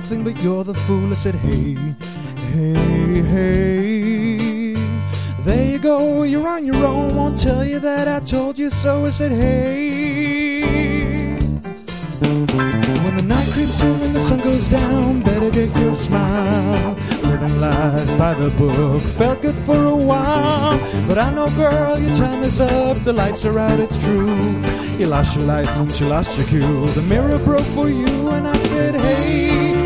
nothing, but you're the fool. I said, hey, hey, hey. There you go, you're on your own. Won't tell you that I told you so. I said, hey. When the night creeps in and the sun goes down, better take your smile. Living life by the book felt good for a while. But I know, girl, your time is up. The lights are out, it's true. You lost your license, you lost your cue. The mirror broke for you, and I said, hey,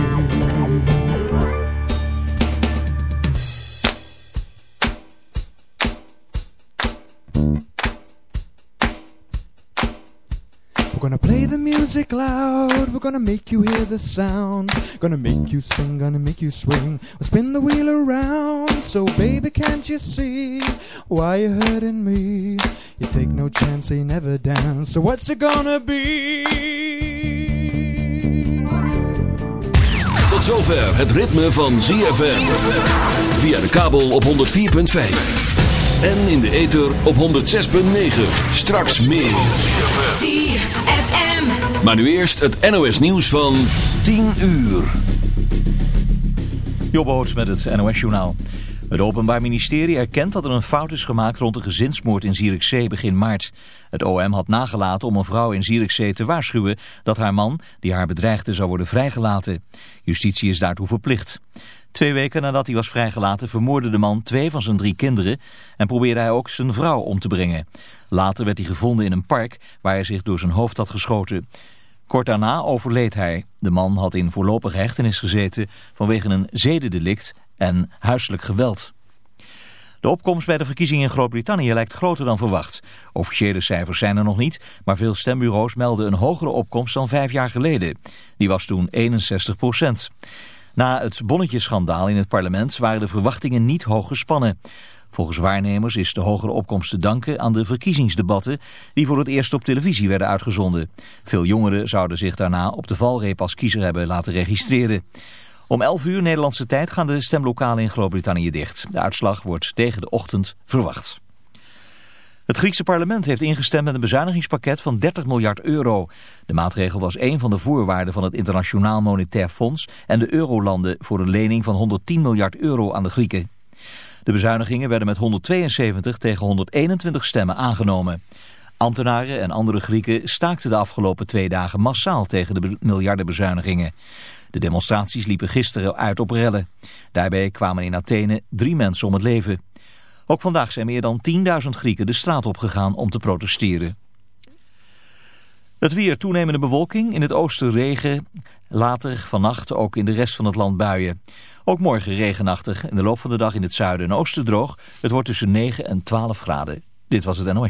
music loud. We're gonna make you hear the sound. Gonna make you sing, gonna make you swing. We'll spin the wheel around. So, baby, can't you see why you're hurting me? You take no chance, so you never dance. So, what's it gonna be? Tot zover het ritme van ZFM. Via de kabel op 104.5. En in de ether op 106.9. Straks meer. ZFM. Maar nu eerst het NOS nieuws van 10 uur. Jobboots met het NOS-journaal. Het Openbaar Ministerie erkent dat er een fout is gemaakt rond de gezinsmoord in Zierikzee begin maart. Het OM had nagelaten om een vrouw in Zierikzee te waarschuwen dat haar man, die haar bedreigde, zou worden vrijgelaten. Justitie is daartoe verplicht. Twee weken nadat hij was vrijgelaten vermoordde de man twee van zijn drie kinderen en probeerde hij ook zijn vrouw om te brengen. Later werd hij gevonden in een park waar hij zich door zijn hoofd had geschoten. Kort daarna overleed hij. De man had in voorlopige hechtenis gezeten vanwege een zedendelict en huiselijk geweld. De opkomst bij de verkiezingen in Groot-Brittannië lijkt groter dan verwacht. Officiële cijfers zijn er nog niet, maar veel stembureaus melden een hogere opkomst dan vijf jaar geleden. Die was toen 61 procent. Na het bonnetjeschandaal in het parlement waren de verwachtingen niet hoog gespannen. Volgens waarnemers is de hogere opkomst te danken aan de verkiezingsdebatten die voor het eerst op televisie werden uitgezonden. Veel jongeren zouden zich daarna op de valreep als kiezer hebben laten registreren. Om 11 uur Nederlandse tijd gaan de stemlokalen in Groot-Brittannië dicht. De uitslag wordt tegen de ochtend verwacht. Het Griekse parlement heeft ingestemd met een bezuinigingspakket van 30 miljard euro. De maatregel was een van de voorwaarden van het Internationaal Monetair Fonds en de eurolanden voor een lening van 110 miljard euro aan de Grieken. De bezuinigingen werden met 172 tegen 121 stemmen aangenomen. Ambtenaren en andere Grieken staakten de afgelopen twee dagen massaal tegen de miljardenbezuinigingen. De demonstraties liepen gisteren uit op rellen. Daarbij kwamen in Athene drie mensen om het leven. Ook vandaag zijn meer dan 10.000 Grieken de straat opgegaan om te protesteren. Het weer toenemende bewolking, in het oosten regen, later vannacht ook in de rest van het land buien. Ook morgen regenachtig, in de loop van de dag in het zuiden en oosten droog. Het wordt tussen 9 en 12 graden. Dit was het NOS.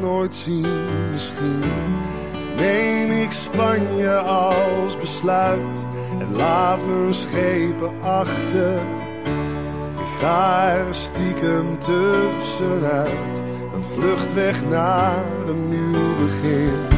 nooit zien. Misschien neem ik Spanje als besluit en laat mijn schepen achter. Ik ga er stiekem tussenuit, een vlucht weg naar een nieuw begin.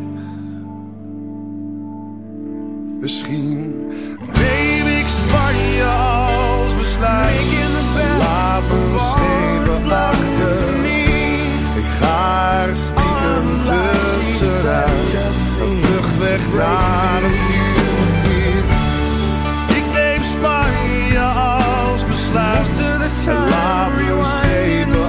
Misschien neem ik Spanje als besluit. Laat me schepen achter. Ik ga er stiekem tussenuit. Een vlucht weg naar een begin. Ik neem Spanje als besluit. Laat me schepen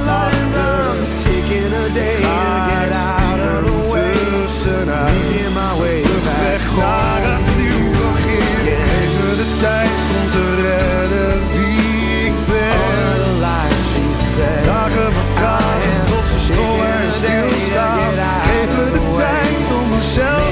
yourself.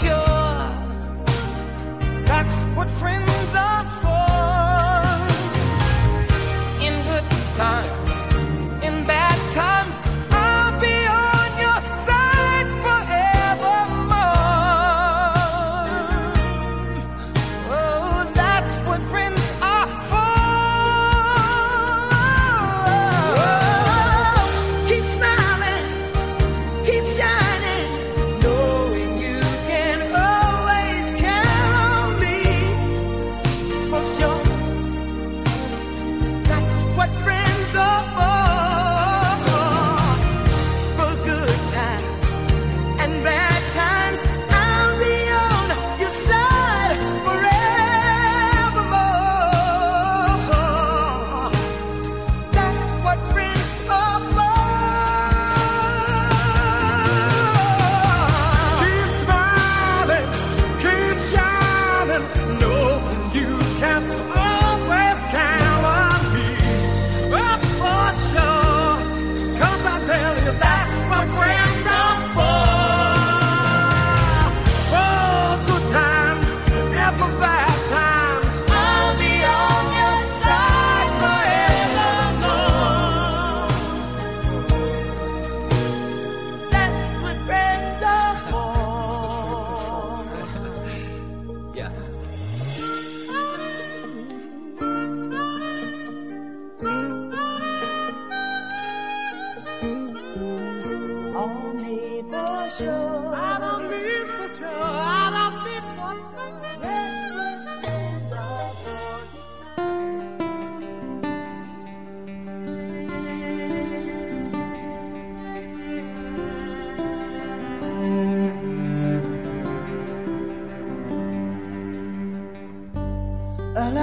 sure. That's what friends